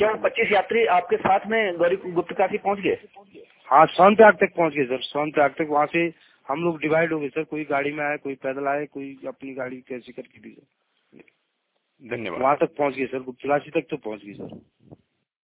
क्या पच्चीस यात्री आपके साथ में गौरी गुप्त काशी पहुँच गए? हाँ सोन त्याग तक पहुँच गए सर। सोन त्याग तक वहाँ से हम लोग डिवाइड हो गए सर। कोई गाड़ी में आए कोई पैदल आए कोई अपनी गाड़ी कैसे करके भी धन्यवाद। वहाँ तक पहुँच गए सर। गुप्तकाशी तक तो पहुँच गए सर।